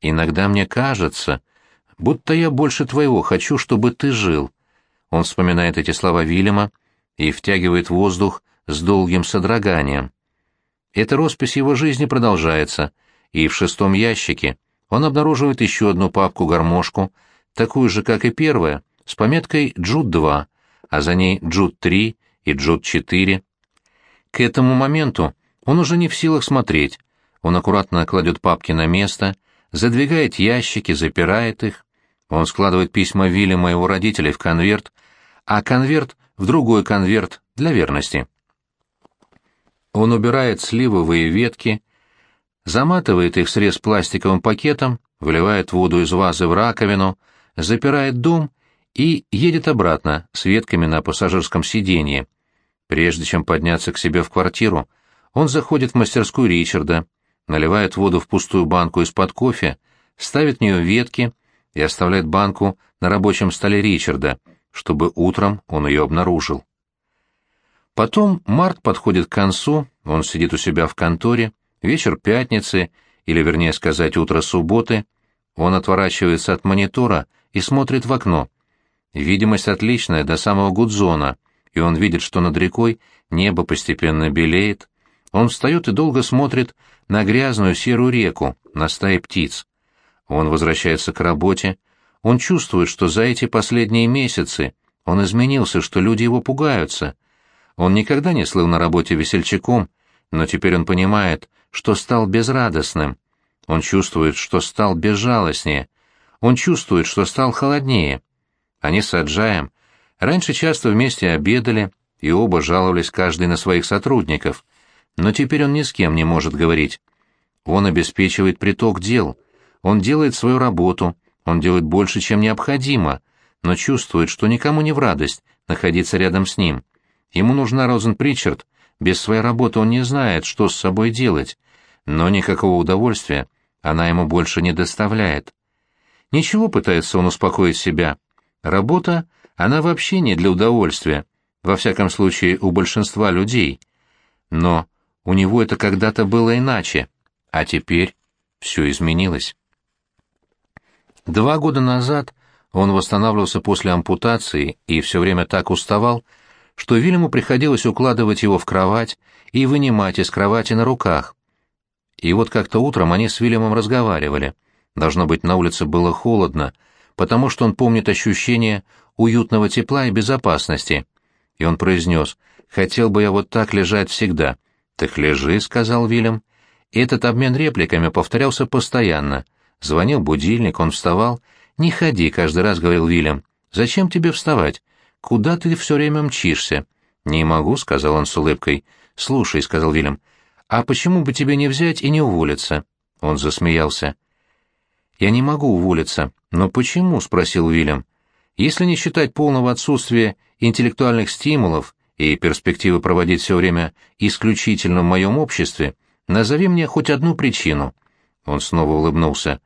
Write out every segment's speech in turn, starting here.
«Иногда мне кажется, будто я больше твоего хочу, чтобы ты жил». Он вспоминает эти слова Вильяма и втягивает воздух с долгим содроганием. Эта роспись его жизни продолжается, и в шестом ящике он обнаруживает еще одну папку-гармошку, такую же, как и первая, с пометкой «Джуд-2», а за ней «Джуд-3» и «Джуд-4». К этому моменту он уже не в силах смотреть. Он аккуратно кладет папки на место, задвигает ящики, запирает их. Он складывает письма Вильяма и его родителей в конверт, а конверт в другой конверт для верности. Он убирает сливовые ветки, заматывает их срез пластиковым пакетом, выливает воду из вазы в раковину, запирает дом и едет обратно с ветками на пассажирском сиденье. Прежде чем подняться к себе в квартиру, он заходит в мастерскую Ричарда, наливает воду в пустую банку из-под кофе, ставит в нее ветки и оставляет банку на рабочем столе Ричарда, чтобы утром он ее обнаружил. Потом март подходит к концу, он сидит у себя в конторе, вечер пятницы, или, вернее сказать, утро субботы, он отворачивается от монитора и смотрит в окно. Видимость отличная до самого Гудзона, и он видит, что над рекой небо постепенно белеет. Он встает и долго смотрит на грязную серую реку, на стаи птиц. Он возвращается к работе. Он чувствует, что за эти последние месяцы он изменился, что люди его пугаются. Он никогда не слыл на работе весельчаком, но теперь он понимает, что стал безрадостным. Он чувствует, что стал безжалостнее. Он чувствует, что стал холоднее. Они с Аджаем раньше часто вместе обедали, и оба жаловались каждый на своих сотрудников. Но теперь он ни с кем не может говорить. Он обеспечивает приток дел. Он делает свою работу. Он делает больше, чем необходимо, но чувствует, что никому не в радость находиться рядом с ним. Ему нужна Розен Причард. Без своей работы он не знает, что с собой делать, но никакого удовольствия она ему больше не доставляет. Ничего, пытается он успокоить себя. Работа, она вообще не для удовольствия, во всяком случае у большинства людей. Но у него это когда-то было иначе, а теперь все изменилось. Два года назад он восстанавливался после ампутации и все время так уставал, что Вильяму приходилось укладывать его в кровать и вынимать из кровати на руках. И вот как-то утром они с Вильямом разговаривали. Должно быть, на улице было холодно, потому что он помнит ощущение уютного тепла и безопасности. И он произнес, «Хотел бы я вот так лежать всегда». «Так лежи», — сказал Вильям. Этот обмен репликами повторялся постоянно. Звонил будильник, он вставал. «Не ходи», — каждый раз говорил Вильям. «Зачем тебе вставать? Куда ты все время мчишься?» «Не могу», — сказал он с улыбкой. «Слушай», — сказал Вильям, — «а почему бы тебе не взять и не уволиться?» Он засмеялся. «Я не могу уволиться». «Но почему?» — спросил Вильям. «Если не считать полного отсутствия интеллектуальных стимулов и перспективы проводить все время исключительно в моем обществе, назови мне хоть одну причину». Он снова улыбнулся.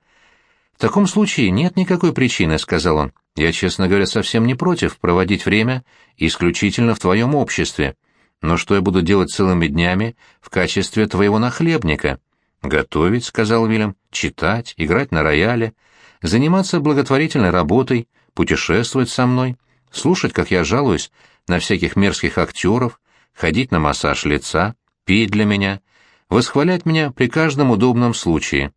«В таком случае нет никакой причины», — сказал он. Я, честно говоря, совсем не против проводить время исключительно в твоем обществе. Но что я буду делать целыми днями в качестве твоего нахлебника? Готовить, — сказал Вильям, — читать, играть на рояле, заниматься благотворительной работой, путешествовать со мной, слушать, как я жалуюсь на всяких мерзких актеров, ходить на массаж лица, пить для меня, восхвалять меня при каждом удобном случае.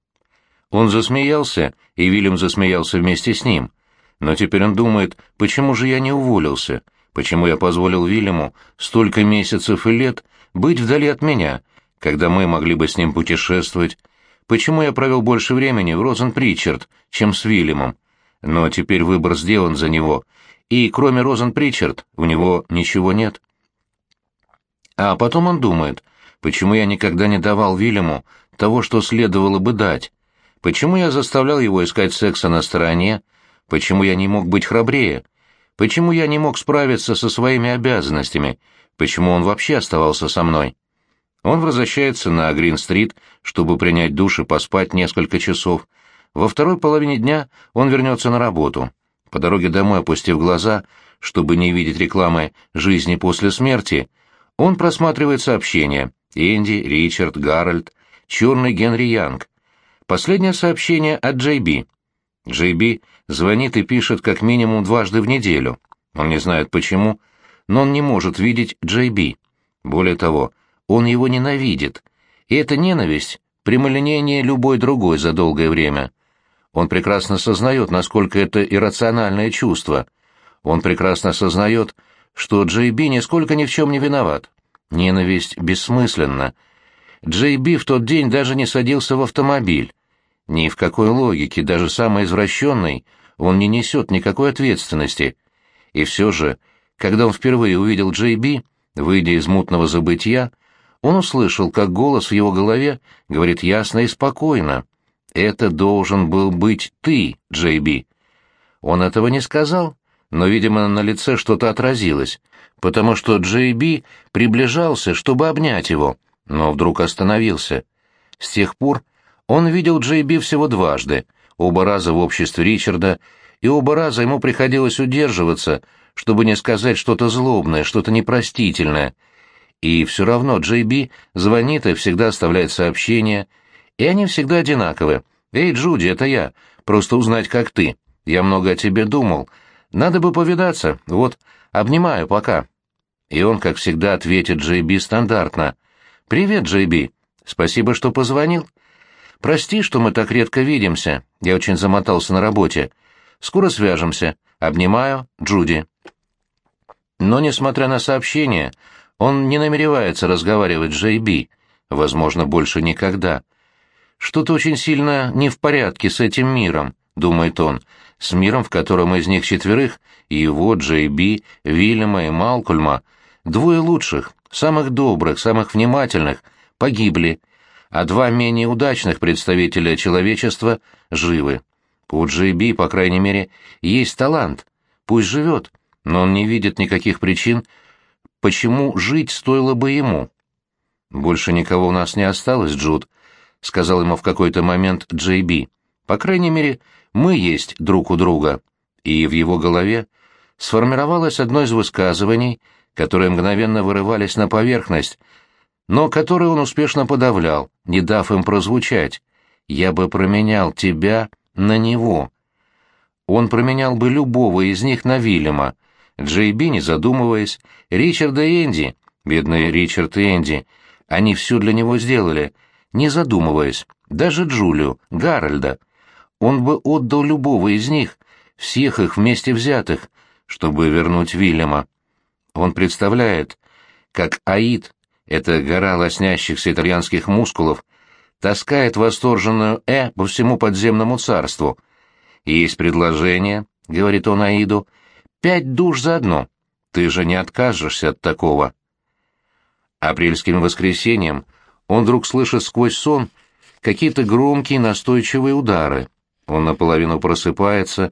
Он засмеялся, и Вильям засмеялся вместе с ним — но теперь он думает, почему же я не уволился, почему я позволил Вильяму столько месяцев и лет быть вдали от меня, когда мы могли бы с ним путешествовать, почему я провел больше времени в Розен-Причард, чем с Вильямом. Но теперь выбор сделан за него, и кроме Розен-Причард у него ничего нет. А потом он думает, почему я никогда не давал Вильяму того, что следовало бы дать, почему я заставлял его искать секса на стороне, Почему я не мог быть храбрее? Почему я не мог справиться со своими обязанностями? Почему он вообще оставался со мной? Он возвращается на Грин-стрит, чтобы принять душ и поспать несколько часов. Во второй половине дня он вернется на работу. По дороге домой, опустив глаза, чтобы не видеть рекламы «Жизни после смерти», он просматривает сообщения. Энди, Ричард, Гарольд, черный Генри Янг. Последнее сообщение от Джей Би. Джей Би звонит и пишет как минимум дважды в неделю. Он не знает почему, но он не может видеть Джей Би. Более того, он его ненавидит. И эта ненависть прямолинейнее любой другой за долгое время. Он прекрасно сознает, насколько это иррациональное чувство. Он прекрасно сознает, что Джей Би нисколько ни в чем не виноват. Ненависть бессмысленна. Джей Би в тот день даже не садился в автомобиль. Ни в какой логике, даже самой извращенной, он не несет никакой ответственности. И все же, когда он впервые увидел Джей Би, выйдя из мутного забытья, он услышал, как голос в его голове говорит ясно и спокойно. «Это должен был быть ты, Джей Би». Он этого не сказал, но, видимо, на лице что-то отразилось, потому что Джей Би приближался, чтобы обнять его, но вдруг остановился. С тех пор он видел Джей Би всего дважды, оба раза в обществе Ричарда, и оба раза ему приходилось удерживаться, чтобы не сказать что-то злобное, что-то непростительное. И все равно Джей Би звонит и всегда оставляет сообщения, и они всегда одинаковые. «Эй, Джуди, это я. Просто узнать, как ты. Я много о тебе думал. Надо бы повидаться. Вот, обнимаю, пока». И он, как всегда, ответит Джей Би стандартно. «Привет, Джей Би. Спасибо, что позвонил. Прости, что мы так редко видимся. Я очень замотался на работе. Скоро свяжемся. Обнимаю, Джуди». Но, несмотря на сообщение, он не намеревается разговаривать с Джей Би. Возможно, больше никогда. Что-то очень сильно не в порядке с этим миром, думает он, с миром, в котором из них четверых, его, Джей Би, Вильяма и Малкольма, двое лучших, самых добрых, самых внимательных, погибли, а два менее удачных представителя человечества живы. У Джей Би, по крайней мере, есть талант, пусть живет, но он не видит никаких причин, почему жить стоило бы ему. «Больше никого у нас не осталось, Джуд», — сказал ему в какой-то момент Джей Би. «По крайней мере, мы есть друг у друга». И в его голове сформировалось одно из высказываний, которые мгновенно вырывались на поверхность, но которые он успешно подавлял, не дав им прозвучать. «Я бы променял тебя на него». Он променял бы любого из них на Вильяма, Джей Би, не задумываясь, Ричарда и Энди, бедные Ричард и Энди, они все для него сделали, не задумываясь, даже Джулию, Гарольда. Он бы отдал любого из них, всех их вместе взятых, чтобы вернуть Вильяма. Он представляет, как Аид, эта гора лоснящихся итальянских мускулов, таскает восторженную «э» по всему подземному царству. «Есть предложение», — говорит он Аиду, Пять душ за одно. Ты же не откажешься от такого. Апрельским воскресеньем он вдруг слышит сквозь сон какие-то громкие настойчивые удары. Он наполовину просыпается,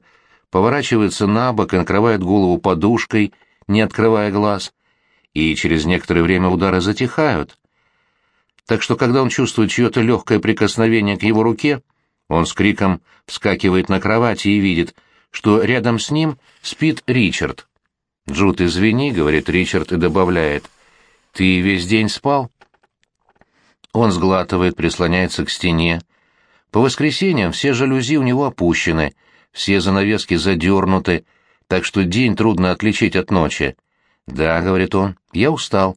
поворачивается на бок и накрывает голову подушкой, не открывая глаз, и через некоторое время удары затихают. Так что, когда он чувствует чье-то легкое прикосновение к его руке, он с криком вскакивает на кровати и видит — что рядом с ним спит Ричард. «Джуд, извини», — говорит Ричард и добавляет, — «ты весь день спал?» Он сглатывает, прислоняется к стене. По воскресеньям все жалюзи у него опущены, все занавески задернуты, так что день трудно отличить от ночи. «Да», — говорит он, — «я устал».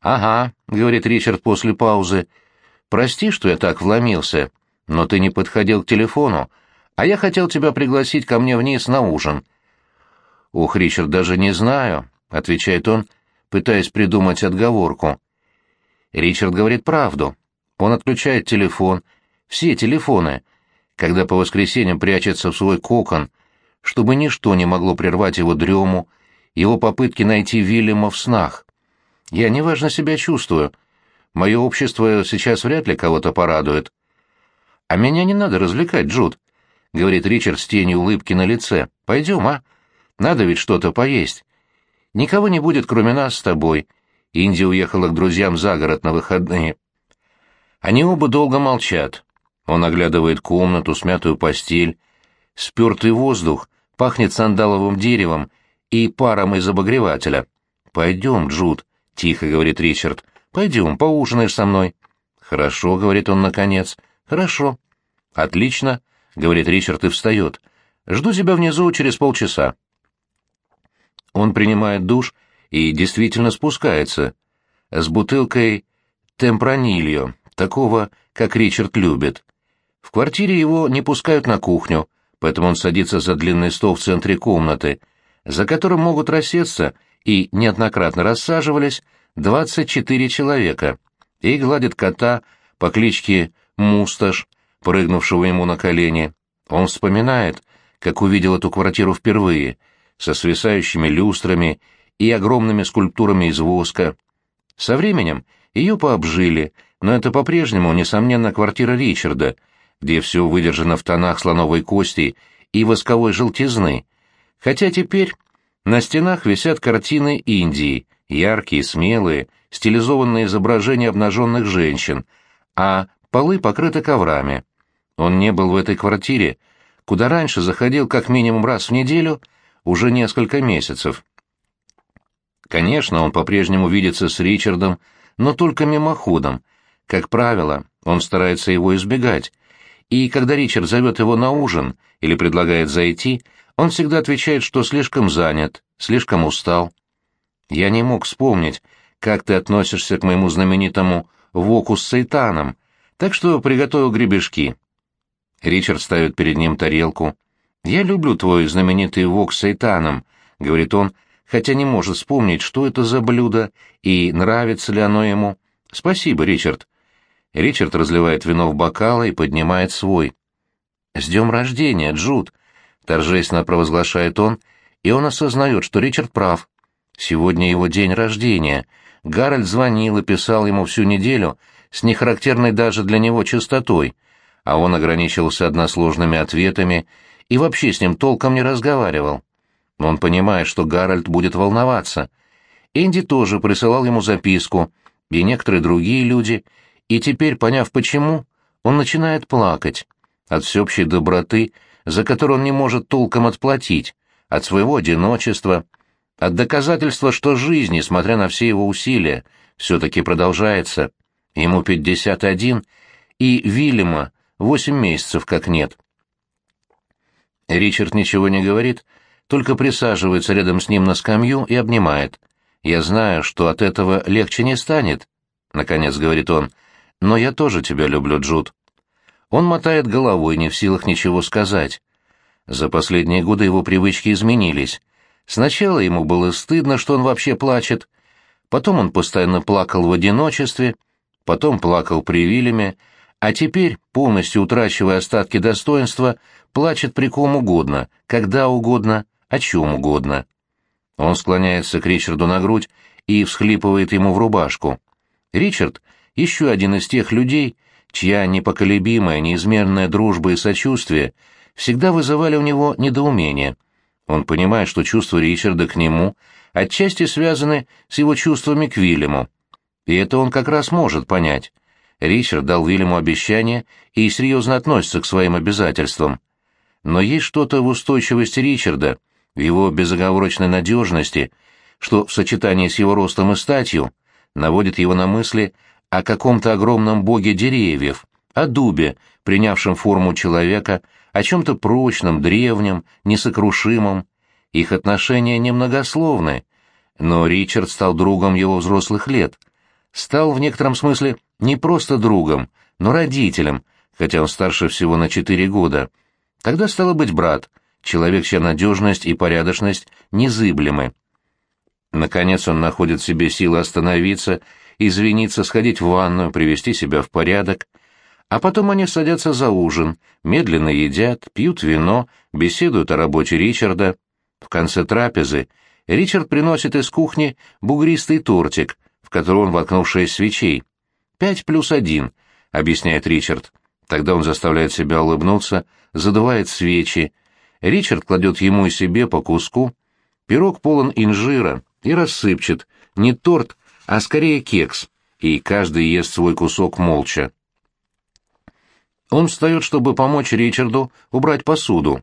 «Ага», — говорит Ричард после паузы, — «прости, что я так вломился, но ты не подходил к телефону, а я хотел тебя пригласить ко мне вниз на ужин». «Ух, Ричард, даже не знаю», — отвечает он, пытаясь придумать отговорку. Ричард говорит правду. Он отключает телефон, все телефоны, когда по воскресеньям прячется в свой кокон, чтобы ничто не могло прервать его дрему, его попытки найти Вильяма в снах. Я неважно себя чувствую. Мое общество сейчас вряд ли кого-то порадует. А меня не надо развлекать, Джуд. — говорит Ричард с тенью улыбки на лице. «Пойдем, а? Надо ведь что-то поесть. Никого не будет, кроме нас с тобой». Инди уехала к друзьям за город на выходные. Они оба долго молчат. Он оглядывает комнату, смятую постель. Спертый воздух пахнет сандаловым деревом и паром из обогревателя. «Пойдем, Джуд», — тихо говорит Ричард. «Пойдем, поужинаешь со мной». «Хорошо», — говорит он наконец. «Хорошо». «Отлично», — говорит Ричард и встает. «Жду тебя внизу через полчаса». Он принимает душ и действительно спускается. С бутылкой темпранильо, такого, как Ричард любит. В квартире его не пускают на кухню, поэтому он садится за длинный стол в центре комнаты, за которым могут рассеться и неоднократно рассаживались 24 человека, и гладит кота по кличке Мусташ, прыгнувшего ему на колени. Он вспоминает, как увидел эту квартиру впервые, со свисающими люстрами и огромными скульптурами из воска. Со временем ее пообжили, но это по-прежнему, несомненно, квартира Ричарда, где все выдержано в тонах слоновой кости и восковой желтизны, хотя теперь на стенах висят картины Индии, яркие, смелые, стилизованные изображения обнаженных женщин, а полы покрыты коврами. Он не был в этой квартире, куда раньше заходил как минимум раз в неделю, уже несколько месяцев. Конечно, он по-прежнему видится с Ричардом, но только мимоходом. Как правило, он старается его избегать. И когда Ричард зовет его на ужин или предлагает зайти, он всегда отвечает, что слишком занят, слишком устал. Я не мог вспомнить, как ты относишься к моему знаменитому «воку с сайтаном», так что приготовил гребешки. Ричард ставит перед ним тарелку. «Я люблю твой знаменитый вок с сайтаном», — говорит он, хотя не может вспомнить, что это за блюдо и нравится ли оно ему. «Спасибо, Ричард». Ричард разливает вино в бокалы и поднимает свой. «С днем рождения, Джуд!» — торжественно провозглашает он, и он осознает, что Ричард прав. Сегодня его день рождения. Гарольд звонил и писал ему всю неделю с нехарактерной даже для него частотой, а он ограничился односложными ответами и вообще с ним толком не разговаривал. Он понимает, что Гарольд будет волноваться. Энди тоже присылал ему записку, и некоторые другие люди, и теперь, поняв почему, он начинает плакать от всеобщей доброты, за которую он не может толком отплатить, от своего одиночества, от доказательства, что жизнь, несмотря на все его усилия, все-таки продолжается. Ему 51, и Вильяма восемь месяцев как нет. Ричард ничего не говорит, только присаживается рядом с ним на скамью и обнимает. «Я знаю, что от этого легче не станет», — наконец говорит он, — «но я тоже тебя люблю, Джуд». Он мотает головой, не в силах ничего сказать. За последние годы его привычки изменились. Сначала ему было стыдно, что он вообще плачет. Потом он постоянно плакал в одиночестве, потом плакал при Вильяме, а теперь, полностью утрачивая остатки достоинства, плачет при ком угодно, когда угодно, о чем угодно. Он склоняется к Ричарду на грудь и всхлипывает ему в рубашку. Ричард — еще один из тех людей, чья непоколебимая, неизменная дружба и сочувствие всегда вызывали у него недоумение. Он понимает, что чувства Ричарда к нему отчасти связаны с его чувствами к Вильяму. И это он как раз может понять. Ричард дал Вильяму обещание и серьезно относится к своим обязательствам. Но есть что-то в устойчивости Ричарда, в его безоговорочной надежности, что в сочетании с его ростом и статью наводит его на мысли о каком-то огромном боге деревьев, о дубе, принявшем форму человека, о чем-то прочном, древнем, несокрушимом. Их отношения немногословны, но Ричард стал другом его взрослых лет, стал в некотором смысле не просто другом, но родителем, хотя он старше всего на четыре года. Тогда стало быть брат, человек, чья надежность и порядочность незыблемы. Наконец он находит в себе силы остановиться, извиниться, сходить в ванную, привести себя в порядок. А потом они садятся за ужин, медленно едят, пьют вино, беседуют о работе Ричарда. В конце трапезы Ричард приносит из кухни бугристый тортик, в который он воткнул шесть свечей. «Пять плюс один», — объясняет Ричард. Тогда он заставляет себя улыбнуться, задувает свечи. Ричард кладет ему и себе по куску. Пирог полон инжира и рассыпчат. Не торт, а скорее кекс. И каждый ест свой кусок молча. Он встает, чтобы помочь Ричарду убрать посуду.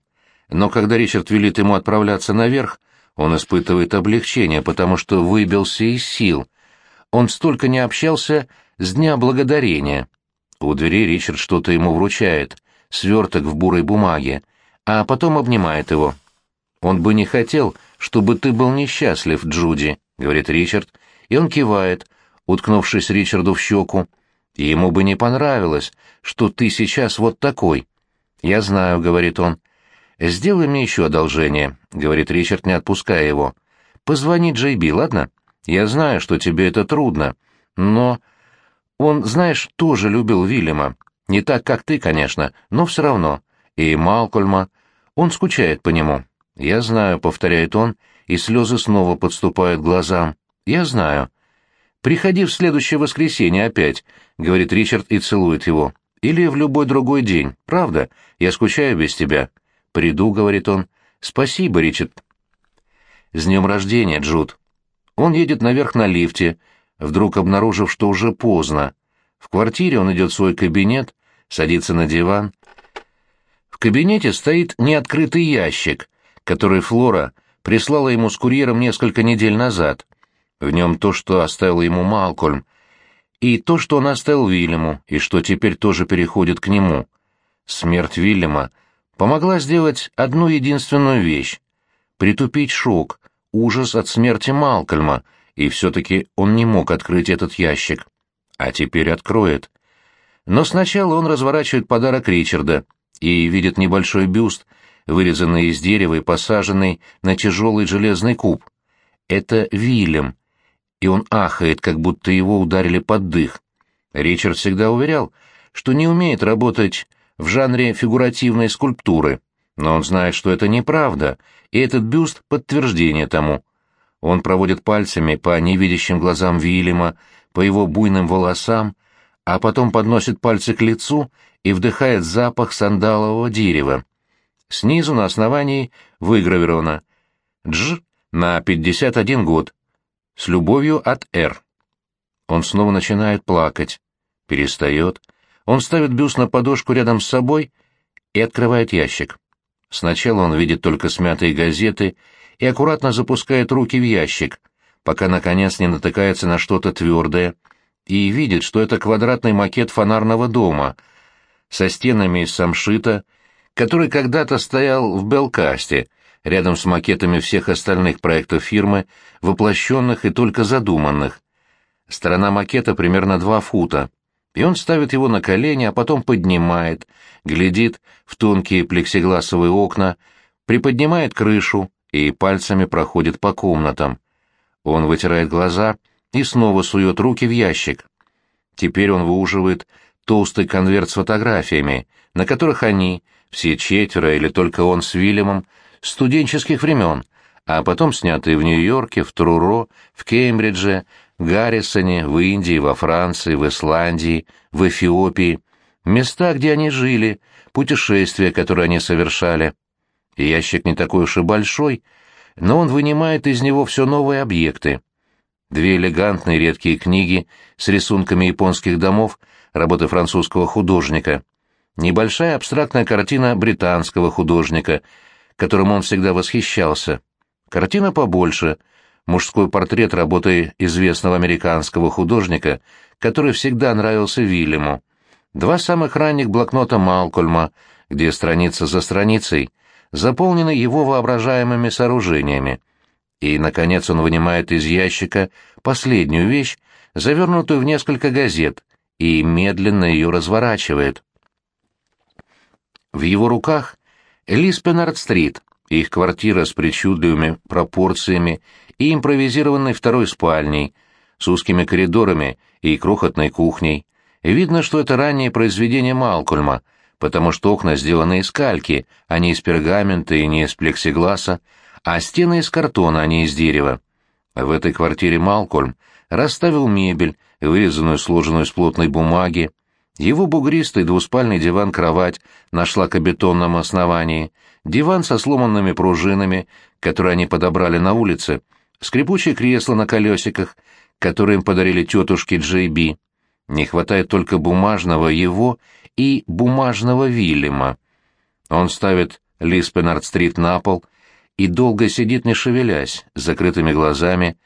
Но когда Ричард велит ему отправляться наверх, он испытывает облегчение, потому что выбился из сил. Он столько не общался с Дня Благодарения. У двери Ричард что-то ему вручает. сверток в бурой бумаге, а потом обнимает его. «Он бы не хотел, чтобы ты был несчастлив, Джуди», — говорит Ричард, и он кивает, уткнувшись Ричарду в щеку. «Ему бы не понравилось, что ты сейчас вот такой». «Я знаю», — говорит он. «Сделай мне еще одолжение», — говорит Ричард, не отпуская его. «Позвони Джей Би, ладно? Я знаю, что тебе это трудно, но...» Он, знаешь, тоже любил Вильяма. Не так, как ты, конечно, но все равно. И Малкольма. Он скучает по нему. «Я знаю», — повторяет он, и слезы снова подступают глазам. «Я знаю». «Приходи в следующее воскресенье опять», — говорит Ричард и целует его. «Или в любой другой день. Правда? Я скучаю без тебя». «Приду», — говорит он. «Спасибо, Ричард». «С днем рождения, Джуд». Он едет наверх на лифте, вдруг обнаружив, что уже поздно. В квартире он идет в свой кабинет, садится на диван. В кабинете стоит неоткрытый ящик, который Флора прислала ему с курьером несколько недель назад. В нем то, что оставил ему Малкольм, и то, что он оставил Вильяму, и что теперь тоже переходит к нему. Смерть Вильяма помогла сделать одну единственную вещь — притупить шок, ужас от смерти Малкольма, и все-таки он не мог открыть этот ящик. А теперь откроет. Но сначала он разворачивает подарок Ричарда и видит небольшой бюст, вырезанный из дерева и посаженный на тяжелый железный куб. Это Вильям, и он ахает, как будто его ударили под дых. Ричард всегда уверял, что не умеет работать в жанре фигуративной скульптуры, но он знает, что это неправда, и этот бюст — подтверждение тому. Он проводит пальцами по невидящим глазам Вильяма, по его буйным волосам, а потом подносит пальцы к лицу и вдыхает запах сандалового дерева. Снизу на основании выгравировано «Дж» на 51 год. С любовью от Р. Он снова начинает плакать. Перестает. Он ставит бюст на подушку рядом с собой и открывает ящик. Сначала он видит только смятые газеты и аккуратно запускает руки в ящик, пока, наконец, не натыкается на что-то твердое, и видит, что это квадратный макет фонарного дома со стенами из самшита, который когда-то стоял в Белкасте, рядом с макетами всех остальных проектов фирмы, воплощенных и только задуманных. Сторона макета примерно два фута, и он ставит его на колени, а потом поднимает, глядит в тонкие плексигласовые окна, приподнимает крышу и пальцами проходит по комнатам. Он вытирает глаза и снова сует руки в ящик. Теперь он выуживает толстый конверт с фотографиями, на которых они, все четверо или только он с Вильямом, студенческих времен, а потом снятые в Нью-Йорке, в Труро, в Кембридже, Гаррисоне, в Индии, во Франции, в Исландии, в Эфиопии, места, где они жили, путешествия, которые они совершали. ящик не такой уж и большой, но он вынимает из него все новые объекты. Две элегантные редкие книги с рисунками японских домов работы французского художника — небольшая абстрактная картина британского художника, которым он всегда восхищался. Картина побольше, мужской портрет работы известного американского художника, который всегда нравился Вильяму. Два самых ранних блокнота Малкольма, где страница за страницей заполнены его воображаемыми сооружениями. И, наконец, он вынимает из ящика последнюю вещь, завернутую в несколько газет, и медленно ее разворачивает. В его руках Лиспенард-стрит, их квартира с причудливыми пропорциями и импровизированной второй спальней, с узкими коридорами и крохотной кухней. Видно, что это раннее произведение Малкольма, потому что окна сделаны из кальки, а не из пергамента и не из плексигласа, а стены из картона, а не из дерева. В этой квартире Малкольм расставил мебель, вырезанную сложенную из плотной бумаги, его бугристый двуспальный диван-кровать на шлакобетонном основании, диван со сломанными пружинами, которые они подобрали на улице, скрипучее кресло на колесиках, которые им подарили тетушки Джей Би. Не хватает только бумажного его и бумажного Вильяма. Он ставит Лиспенард-стрит на пол и долго сидит, не шевелясь, с закрытыми глазами,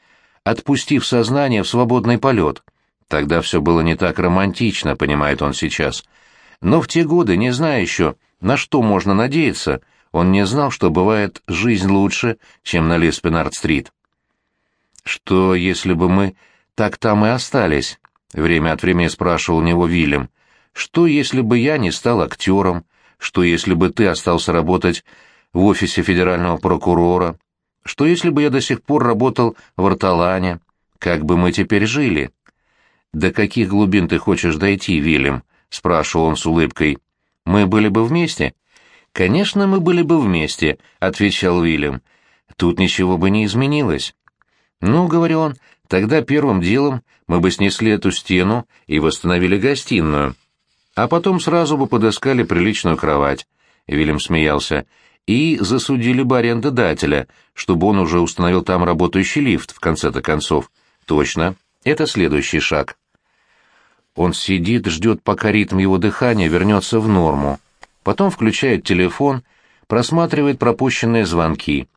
отпустив сознание в свободный полет — Тогда все было не так романтично, понимает он сейчас. Но в те годы, не зная еще, на что можно надеяться, он не знал, что бывает жизнь лучше, чем на Лиспенард-стрит. «Что, если бы мы так там и остались?» — время от времени спрашивал у него Вильям. «Что, если бы я не стал актером? Что, если бы ты остался работать в офисе федерального прокурора? Что, если бы я до сих пор работал в Арталане? Как бы мы теперь жили?» «До каких глубин ты хочешь дойти, Вильям?» — спрашивал он с улыбкой. «Мы были бы вместе?» «Конечно, мы были бы вместе», — отвечал Уильям. «Тут ничего бы не изменилось». «Ну, — говорил он, — тогда первым делом мы бы снесли эту стену и восстановили гостиную. А потом сразу бы подыскали приличную кровать». Вильям смеялся. «И засудили бы арендодателя, чтобы он уже установил там работающий лифт, в конце-то концов». «Точно. Это следующий шаг». Он сидит, ждет, пока ритм его дыхания вернется в норму. Потом включает телефон, просматривает пропущенные звонки.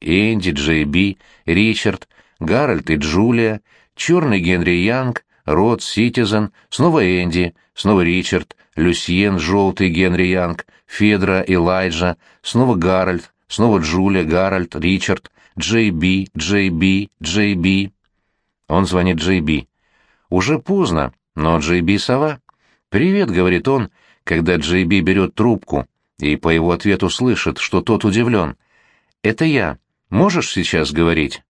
Энди, Джей Би, Ричард, Гарольд и Джулия, черный Генри Янг, Родс, Ситизен, снова Энди, снова Ричард, Люсьен, желтый Генри Янг, Федра, Элайджа, снова Гарольд, снова Джулия, Гарольд, Ричард, Джей Би, Джей Би, Джей Би. Он звонит Джей Би. Уже поздно, но Джей Би сова. «Привет», — говорит он, когда Джей Би берет трубку и по его ответу слышит, что тот удивлен. «Это я. Можешь сейчас говорить?»